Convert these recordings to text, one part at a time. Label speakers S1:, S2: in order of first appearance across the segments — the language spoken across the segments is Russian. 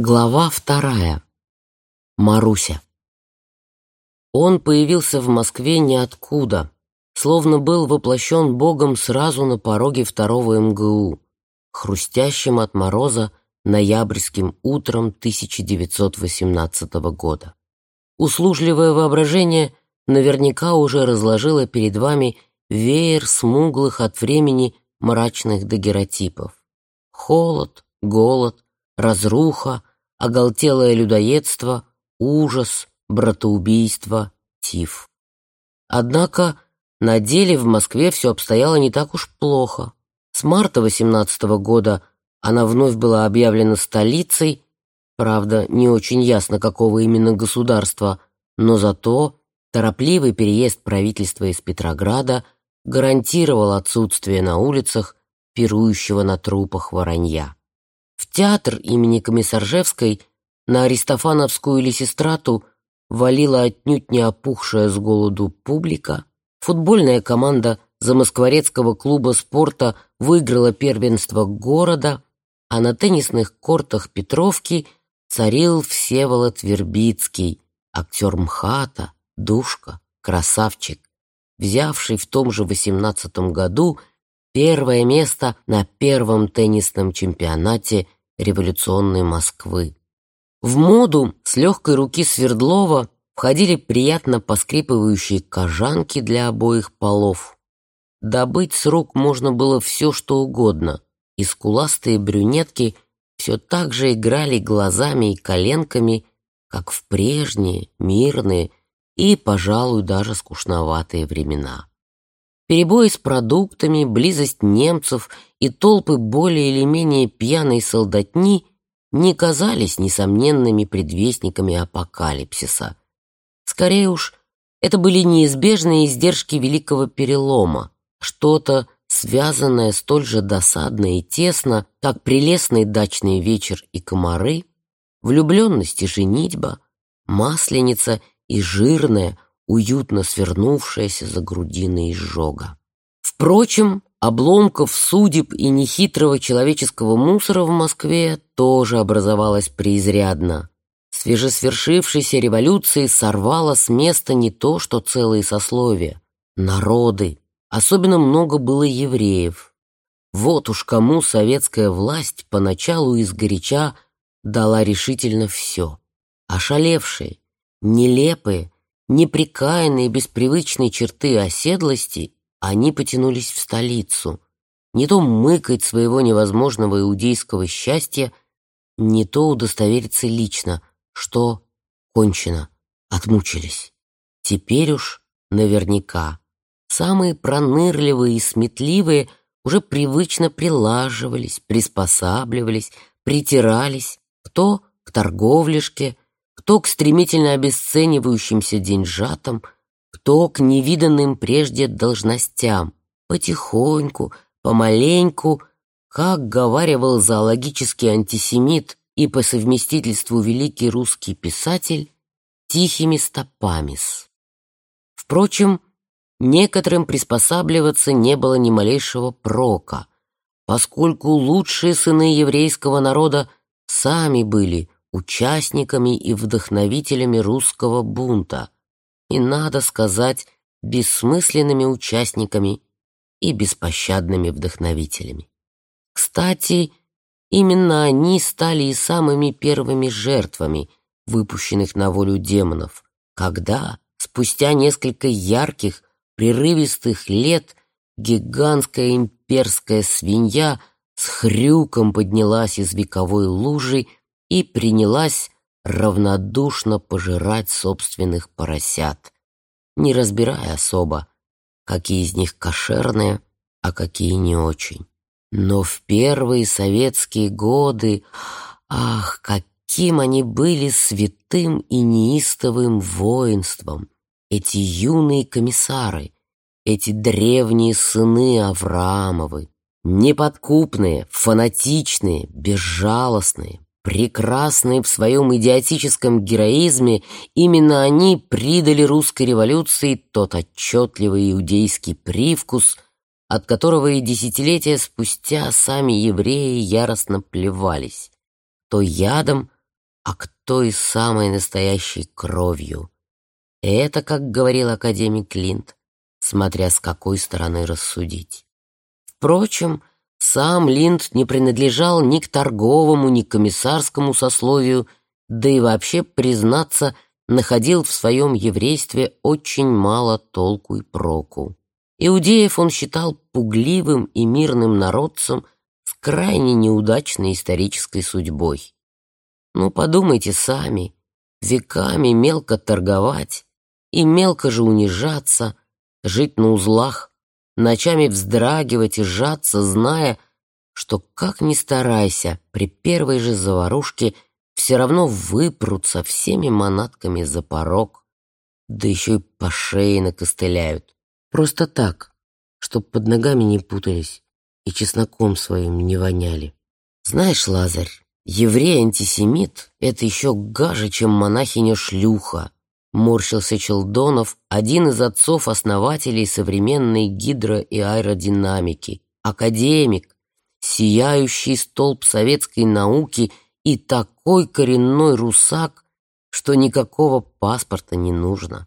S1: Глава вторая. Маруся. Он появился в Москве ниоткуда, словно был воплощен Богом сразу на пороге второго МГУ, хрустящим от мороза ноябрьским утром 1918 года. Услужливое воображение наверняка уже разложило перед вами веер смуглых от времени мрачных дагеротипов. Холод, голод, разруха, оголтелое людоедство, ужас, братоубийство, тиф. Однако на деле в Москве все обстояло не так уж плохо. С марта 18 -го года она вновь была объявлена столицей, правда, не очень ясно, какого именно государства, но зато торопливый переезд правительства из Петрограда гарантировал отсутствие на улицах пирующего на трупах воронья. В театр имени Комиссаржевской на Аристофановскую Лисистрату валила отнюдь не опухшая с голоду публика. Футбольная команда Замоскворецкого клуба спорта выиграла первенство города, а на теннисных кортах Петровки царил Всеволод Вербицкий, актер МХАТа, душка, красавчик, взявший в том же восемнадцатом году первое место на первом теннисном чемпионате революционной Москвы. В моду с легкой руки Свердлова входили приятно поскрипывающие кожанки для обоих полов. Добыть с рук можно было все, что угодно, и скуластые брюнетки все так же играли глазами и коленками, как в прежние, мирные и, пожалуй, даже скучноватые времена. Перебои с продуктами, близость немцев и толпы более или менее пьяной солдатни не казались несомненными предвестниками апокалипсиса. Скорее уж, это были неизбежные издержки великого перелома, что-то, связанное столь же досадно и тесно, как прелестный дачный вечер и комары, влюбленность и женитьба, масленица и жирная, уютно свернувшаяся за грудиной изжога. Впрочем, обломков судеб и нехитрого человеческого мусора в Москве тоже образовалось преизрядно. Свежесвершившейся революции сорвало с места не то, что целые сословия, народы. Особенно много было евреев. Вот уж кому советская власть поначалу изгоряча дала решительно все. Ошалевшие, нелепые, неприкаянные без привычной черты оседлости, они потянулись в столицу. Не то мыкать своего невозможного иудейского счастья, не то удостовериться лично, что кончено, отмучились. Теперь уж наверняка. Самые пронырливые и сметливые уже привычно прилаживались, приспосабливались, притирались, кто к торговлишке, кто к стремительно обесценивающимся деньжатам, кто к невиданным прежде должностям, потихоньку, помаленьку, как говаривал зоологический антисемит и по совместительству великий русский писатель, тихими стопами Впрочем, некоторым приспосабливаться не было ни малейшего прока, поскольку лучшие сыны еврейского народа сами были участниками и вдохновителями русского бунта, и, надо сказать, бессмысленными участниками и беспощадными вдохновителями. Кстати, именно они стали и самыми первыми жертвами выпущенных на волю демонов, когда, спустя несколько ярких, прерывистых лет, гигантская имперская свинья с хрюком поднялась из вековой лужи и принялась равнодушно пожирать собственных поросят, не разбирая особо, какие из них кошерные, а какие не очень. Но в первые советские годы, ах, каким они были святым и неистовым воинством, эти юные комиссары, эти древние сыны Авраамовы, неподкупные, фанатичные, безжалостные, прекрасные в своем идиотическом героизме, именно они придали русской революции тот отчетливый иудейский привкус, от которого и десятилетия спустя сами евреи яростно плевались, то ядом, а кто и самой настоящей кровью. Это, как говорил академик Линд, смотря с какой стороны рассудить. Впрочем, сам Линд не принадлежал ни к торговому, ни к комиссарскому сословию, да и вообще, признаться, находил в своем еврействе очень мало толку и проку. Иудеев он считал пугливым и мирным народцем с крайне неудачной исторической судьбой. Ну, подумайте сами, веками мелко торговать и мелко же унижаться, жить на узлах, ночами вздрагивать и сжаться, зная, что как ни старайся, при первой же заварушке все равно выпрутся всеми манатками за порог, да еще и по шее накостыляют. Просто так, чтоб под ногами не путались и чесноком своим не воняли. Знаешь, Лазарь, еврей-антисемит — это еще гаже, чем монахиня-шлюха. Морщился Челдонов, один из отцов-основателей современной гидро- и аэродинамики, академик, сияющий столб советской науки и такой коренной русак, что никакого паспорта не нужно.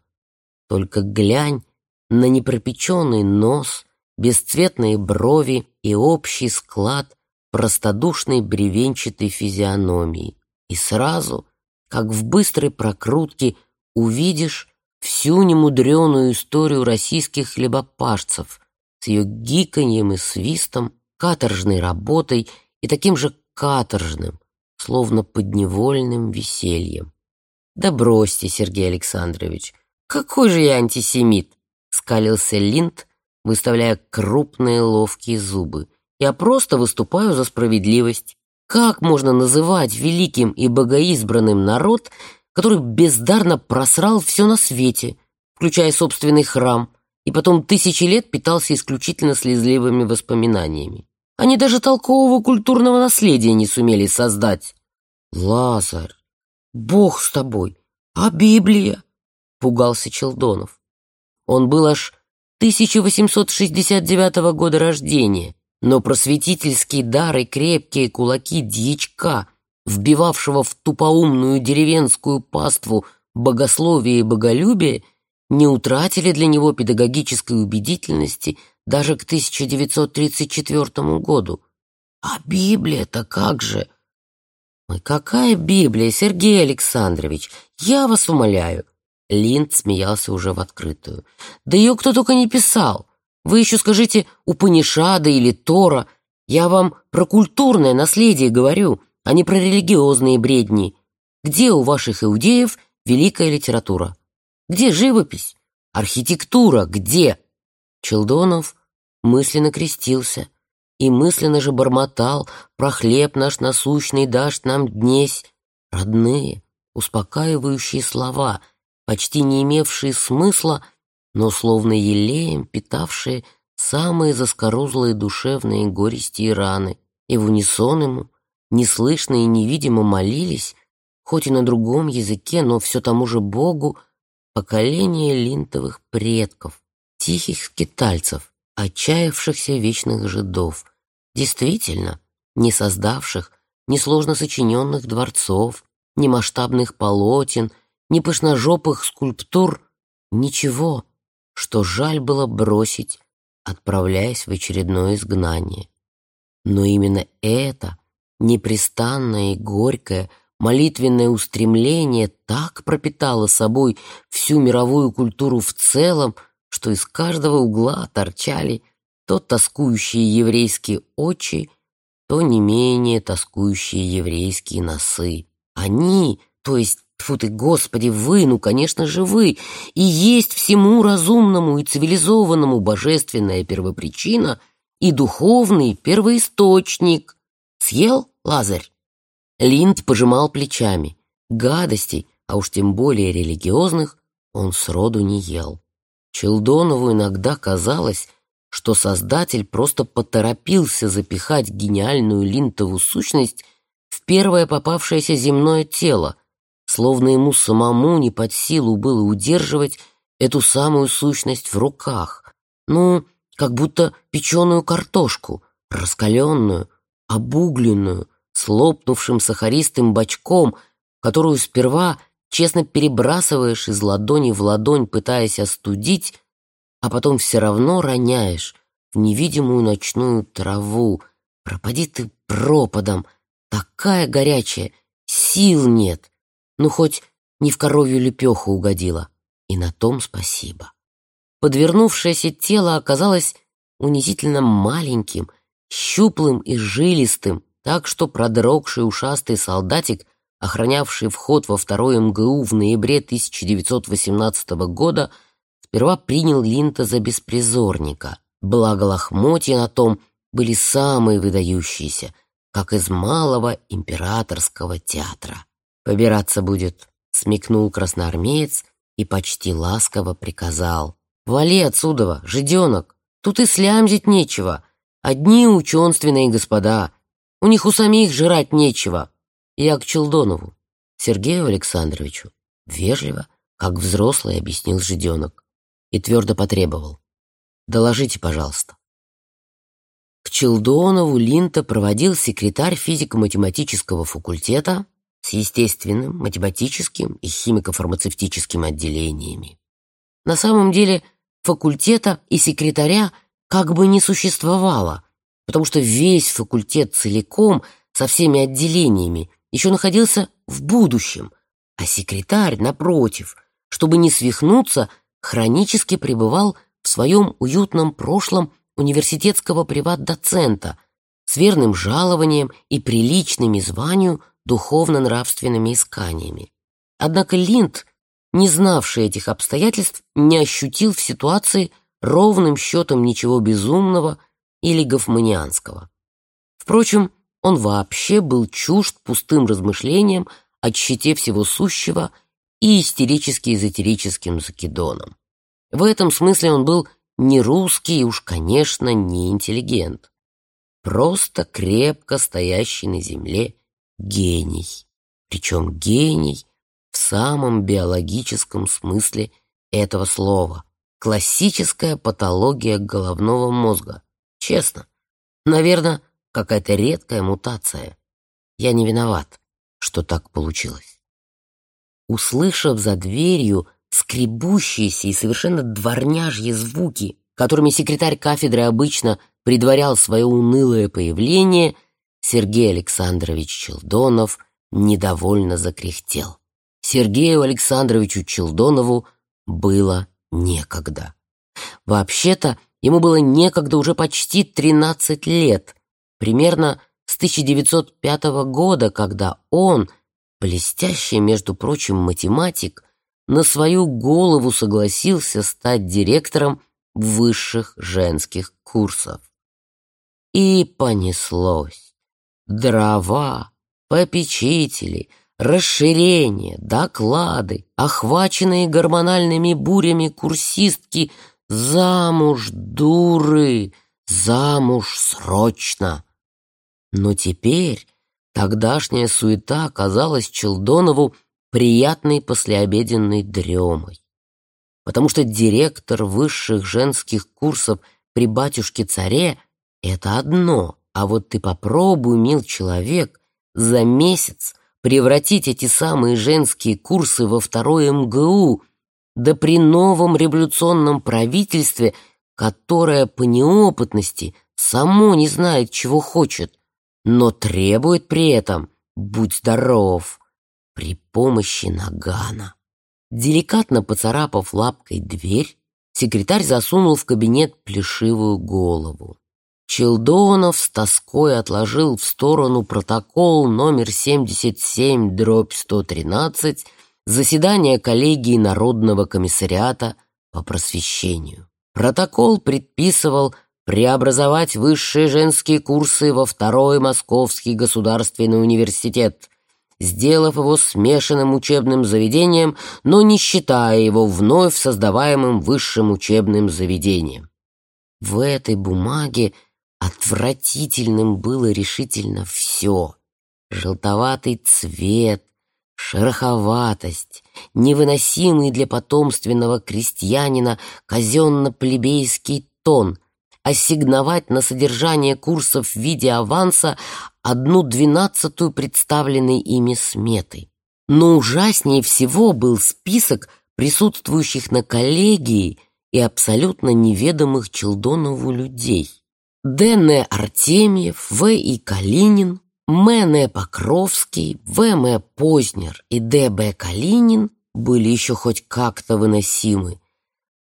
S1: Только глянь на непропеченный нос, бесцветные брови и общий склад простодушной бревенчатой физиономии. И сразу, как в быстрой прокрутке, увидишь всю немудреную историю российских хлебопашцев с ее гиканьем и свистом, каторжной работой и таким же каторжным, словно подневольным весельем. Да бросьте, Сергей Александрович, какой же я антисемит! скалился Линд, выставляя крупные ловкие зубы. «Я просто выступаю за справедливость. Как можно называть великим и богоизбранным народ, который бездарно просрал все на свете, включая собственный храм, и потом тысячи лет питался исключительно слезливыми воспоминаниями? Они даже толкового культурного наследия не сумели создать. Лазарь, бог с тобой, а Библия? Пугался Челдонов. Он был аж 1869 года рождения, но просветительский дар и крепкие кулаки дьячка, вбивавшего в тупоумную деревенскую паству богословие и боголюбие, не утратили для него педагогической убедительности даже к 1934 году. А Библия-то как же? Ой, какая Библия, Сергей Александрович? Я вас умоляю, Линд смеялся уже в открытую. «Да ее кто только не писал. Вы еще скажите Упанишада или Тора. Я вам про культурное наследие говорю, а не про религиозные бредни. Где у ваших иудеев великая литература? Где живопись? Архитектура где?» Челдонов мысленно крестился и мысленно же бормотал про хлеб наш насущный дашь нам днесь. Родные, успокаивающие слова — почти не имевшие смысла, но словно елеем питавшие самые заскорузлые душевные горести и раны, и в унисон ему, неслышно и невидимо молились, хоть и на другом языке, но все тому же Богу, поколение линтовых предков, тихих скитальцев, отчаявшихся вечных жидов, действительно, не создавших ни сложно сочиненных дворцов, ни масштабных полотен, ни пышножопых скульптур, ничего, что жаль было бросить, отправляясь в очередное изгнание. Но именно это непрестанное и горькое молитвенное устремление так пропитало собой всю мировую культуру в целом, что из каждого угла торчали то тоскующие еврейские очи, то не менее тоскующие еврейские носы. Они, то есть Тьфу ты, Господи, вы, ну, конечно же, вы, и есть всему разумному и цивилизованному божественная первопричина и духовный первоисточник. Съел, Лазарь? Линд пожимал плечами. Гадостей, а уж тем более религиозных, он сроду не ел. Челдонову иногда казалось, что создатель просто поторопился запихать гениальную линтову сущность в первое попавшееся земное тело, словно ему самому не под силу было удерживать эту самую сущность в руках. Ну, как будто печеную картошку, раскаленную, обугленную, с лопнувшим сахаристым бочком, которую сперва честно перебрасываешь из ладони в ладонь, пытаясь остудить, а потом все равно роняешь в невидимую ночную траву. Пропади ты пропадом, такая горячая, сил нет. Ну, хоть не в коровью лепеху угодила. И на том спасибо. Подвернувшееся тело оказалось унизительно маленьким, щуплым и жилистым, так что продрогший ушастый солдатик, охранявший вход во второе МГУ в ноябре 1918 года, сперва принял Линта за беспризорника. Благо лохмотья на том были самые выдающиеся, как из малого императорского театра. «Побираться будет», — смекнул красноармеец и почти ласково приказал. «Вали отсюда, жиденок, тут и слямзить нечего. Одни ученственные господа, у них у самих жрать нечего. Я к Челдонову, Сергею Александровичу, вежливо, как взрослый объяснил жиденок, и твердо потребовал. Доложите, пожалуйста. К Челдонову Линта проводил секретарь физико-математического факультета с естественным, математическим и химико-фармацевтическим отделениями. На самом деле факультета и секретаря как бы не существовало, потому что весь факультет целиком со всеми отделениями еще находился в будущем, а секретарь, напротив, чтобы не свихнуться, хронически пребывал в своем уютном прошлом университетского приват-доцента с верным жалованием и приличными званию духовно-нравственными исканиями. Однако Линд, не знавший этих обстоятельств, не ощутил в ситуации ровным счетом ничего безумного или гофманианского. Впрочем, он вообще был чужд пустым размышлениям о щите всего сущего и истерически-эзотерическим закидоном. В этом смысле он был не русский и уж, конечно, не интеллигент. Просто крепко стоящий на земле гений. Причем гений в самом биологическом смысле этого слова. Классическая патология головного мозга. Честно. Наверное, какая-то редкая мутация. Я не виноват, что так получилось. Услышав за дверью скребущиеся и совершенно дворняжьи звуки, которыми секретарь кафедры обычно предварял свое унылое появление, Сергей Александрович Челдонов недовольно закряхтел. Сергею Александровичу Челдонову было некогда. Вообще-то, ему было некогда уже почти 13 лет, примерно с 1905 года, когда он, блестящий, между прочим, математик, на свою голову согласился стать директором высших женских курсов. И понеслось. Дрова, попечители, расширение, доклады, охваченные гормональными бурями курсистки замуж, дуры, замуж срочно. Но теперь тогдашняя суета казалась Челдонову приятной послеобеденной дремой. Потому что директор высших женских курсов при батюшке-царе — это одно, а вот ты попробуй, мил человек, за месяц превратить эти самые женские курсы во второе МГУ, да при новом революционном правительстве, которое по неопытности само не знает, чего хочет, но требует при этом, будь здоров, при помощи нагана. Деликатно поцарапав лапкой дверь, секретарь засунул в кабинет плешивую голову. Челдонов с тоской отложил в сторону протокол номер 77 дробь 113 заседания коллегии Народного комиссариата по просвещению. Протокол предписывал преобразовать высшие женские курсы во второй Московский государственный университет сделав его смешанным учебным заведением, но не считая его вновь создаваемым высшим учебным заведением. В этой бумаге отвратительным было решительно все. Желтоватый цвет, шероховатость, невыносимый для потомственного крестьянина казенно-плебейский тон, ассигновать на содержание курсов в виде аванса одну двенадцатую представленной ими сметы. Но ужаснее всего был список присутствующих на коллегии и абсолютно неведомых Челдонову людей. Д.Н. Артемьев, В. И. Калинин, М.Н. Покровский, В.М. Познер и Д.Б. Калинин были еще хоть как-то выносимы.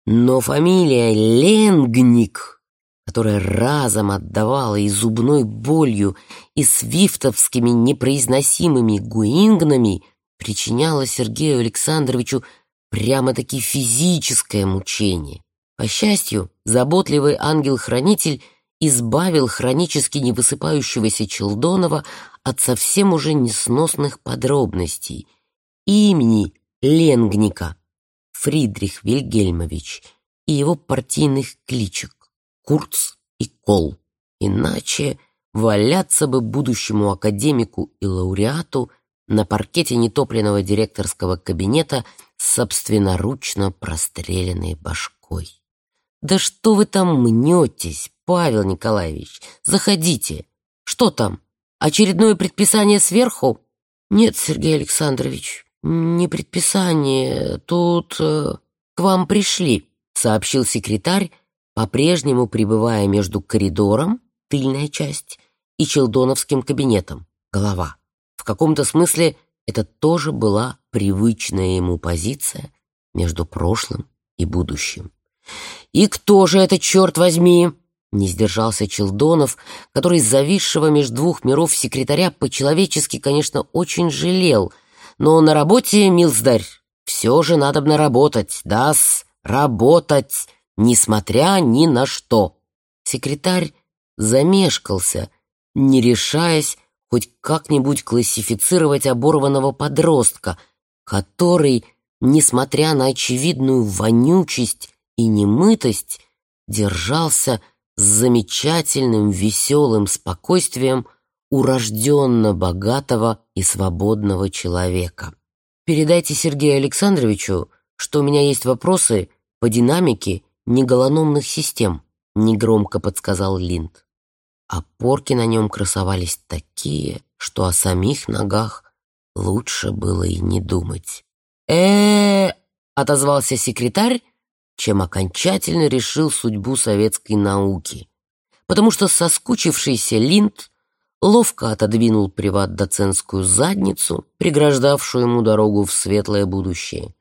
S1: Но фамилия Ленгник, которая разом отдавала и зубной болью, и свифтовскими непроизносимыми гуингнами, причиняла Сергею Александровичу прямо-таки физическое мучение. По счастью, заботливый ангел-хранитель избавил хронически невысыпающегося Челдонова от совсем уже несносных подробностей. Имени Ленгника Фридрих Вильгельмович и его партийных кличек Курц и Кол. Иначе валяться бы будущему академику и лауреату на паркете нетопленного директорского кабинета собственноручно простреленной башкой. «Да что вы там мнетесь, Павел Николаевич? Заходите. Что там? Очередное предписание сверху?» «Нет, Сергей Александрович, не предписание. Тут э, к вам пришли», — сообщил секретарь, по-прежнему пребывая между коридором, тыльная часть, и челдоновским кабинетом, голова. В каком-то смысле это тоже была привычная ему позиция между прошлым и будущим. «И кто же это, черт возьми?» Не сдержался Челдонов, который зависшего между двух миров секретаря по-человечески, конечно, очень жалел. Но на работе, милздарь, все же надо бы работать, да-с, работать, несмотря ни на что. Секретарь замешкался, не решаясь хоть как-нибудь классифицировать оборванного подростка, который, несмотря на очевидную вонючесть и немытость, держался с замечательным веселым спокойствием урожденно богатого и свободного человека. Передайте Сергею Александровичу, что у меня есть вопросы по динамике неголономных систем, негромко подсказал Линд. Опорки на нем красовались такие, что о самих ногах лучше было и не думать. э отозвался секретарь, чем окончательно решил судьбу советской науки, потому что соскучившийся Линд ловко отодвинул приват-доцентскую задницу, преграждавшую ему дорогу в светлое будущее,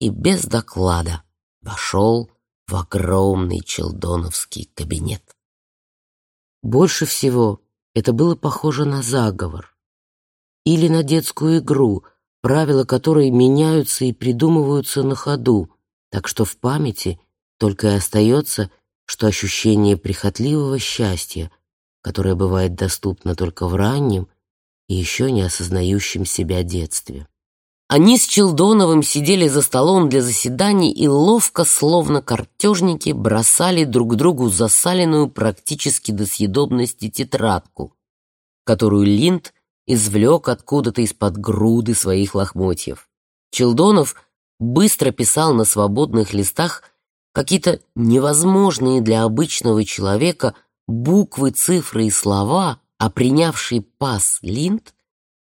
S1: и без доклада вошел в огромный челдоновский кабинет. Больше всего это было похоже на заговор или на детскую игру, правила которой меняются и придумываются на ходу, так что в памяти только и остается, что ощущение прихотливого счастья, которое бывает доступно только в раннем и еще не осознающем себя детстве. Они с Челдоновым сидели за столом для заседаний и ловко, словно картежники, бросали друг другу засаленную практически до съедобности тетрадку, которую Линд извлек откуда-то из-под груды своих лохмотьев. Челдонов быстро писал на свободных листах какие-то невозможные для обычного человека буквы, цифры и слова, а принявший пас Линд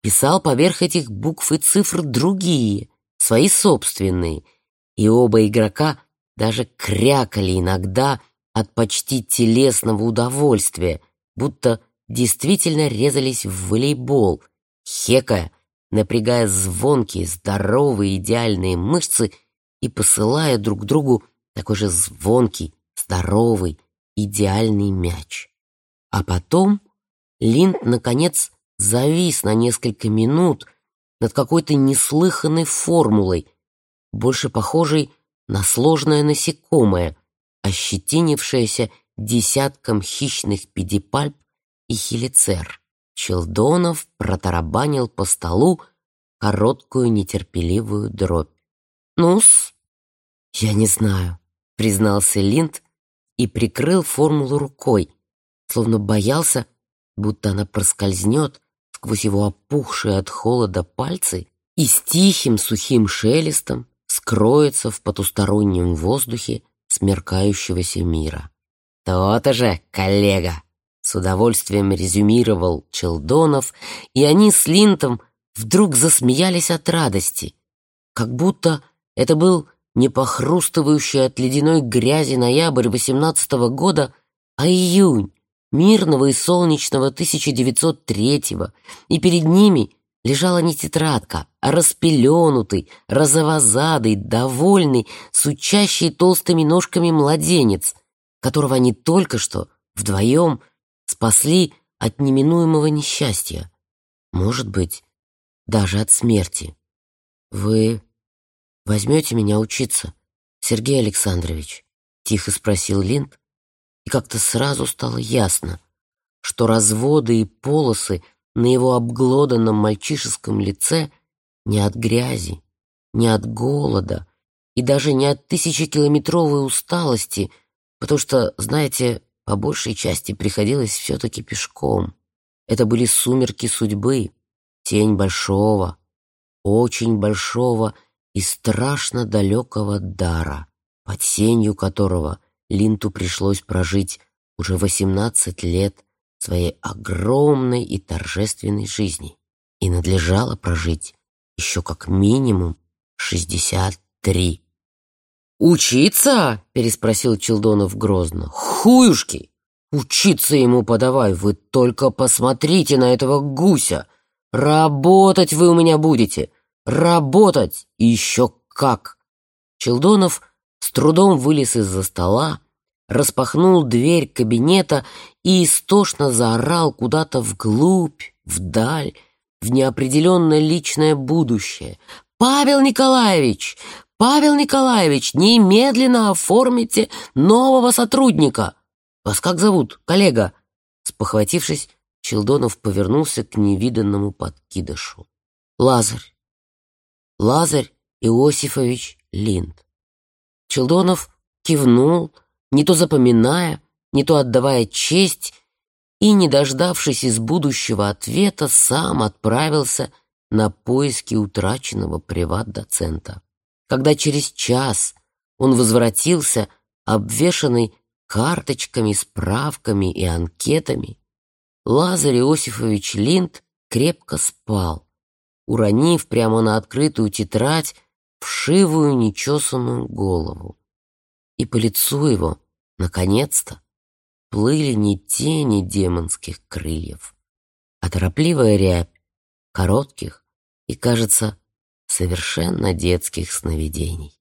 S1: писал поверх этих букв и цифр другие, свои собственные, и оба игрока даже крякали иногда от почти телесного удовольствия, будто действительно резались в волейбол, хекая, напрягая звонкие, здоровые, идеальные мышцы и посылая друг другу такой же звонкий, здоровый, идеальный мяч. А потом Линд, наконец, завис на несколько минут над какой-то неслыханной формулой, больше похожей на сложное насекомое, ощетинившееся десятком хищных педипальп и хелицер. Челдонов протарабанил по столу короткую нетерпеливую дробь. «Ну-с, я не знаю», — признался Линд и прикрыл формулу рукой, словно боялся, будто она проскользнет сквозь его опухшие от холода пальцы и с тихим сухим шелестом скроется в потустороннем воздухе смеркающегося мира. «То-то же, коллега!» С удовольствием резюмировал Челдонов, и они с Линтом вдруг засмеялись от радости, как будто это был не похрустывающий от ледяной грязи ноябрь восемнадцатого года, а июнь мирного и солнечного 1903-го, и перед ними лежала не тетрадка, а распеленутый, розовозадый, довольный, сучащий толстыми ножками младенец, которого они только что вдвоем спасли от неминуемого несчастья. Может быть, даже от смерти. Вы возьмете меня учиться, Сергей Александрович? Тихо спросил Линд, и как-то сразу стало ясно, что разводы и полосы на его обглоданном мальчишеском лице не от грязи, не от голода и даже не от тысячекилометровой усталости, потому что, знаете, по большей части приходилось все-таки пешком. Это были сумерки судьбы, тень большого, очень большого и страшно далекого дара, под сенью которого Линту пришлось прожить уже восемнадцать лет своей огромной и торжественной жизни. И надлежало прожить еще как минимум шестьдесят три. «Учиться?» — переспросил Челдонов грозно. «Хуюшки! Учиться ему подавай, вы только посмотрите на этого гуся! Работать вы у меня будете! Работать! Еще как!» Челдонов с трудом вылез из-за стола, распахнул дверь кабинета и истошно заорал куда-то вглубь, вдаль, в неопределенное личное будущее. «Павел Николаевич! Павел Николаевич, немедленно оформите нового сотрудника!» «Вас как зовут, коллега?» Спохватившись, Челдонов повернулся к невиданному подкидышу. «Лазарь! Лазарь Иосифович Линд!» Челдонов кивнул, не то запоминая, не то отдавая честь, и, не дождавшись из будущего ответа, сам отправился на поиски утраченного приват-доцента. Когда через час он возвратился, обвешанный карточками, справками и анкетами, Лазарь Иосифович Линд крепко спал, уронив прямо на открытую тетрадь вшивую нечесанную голову. И по лицу его, наконец-то, плыли не тени демонских крыльев, а торопливая рябь коротких и, кажется, совершенно детских сновидений.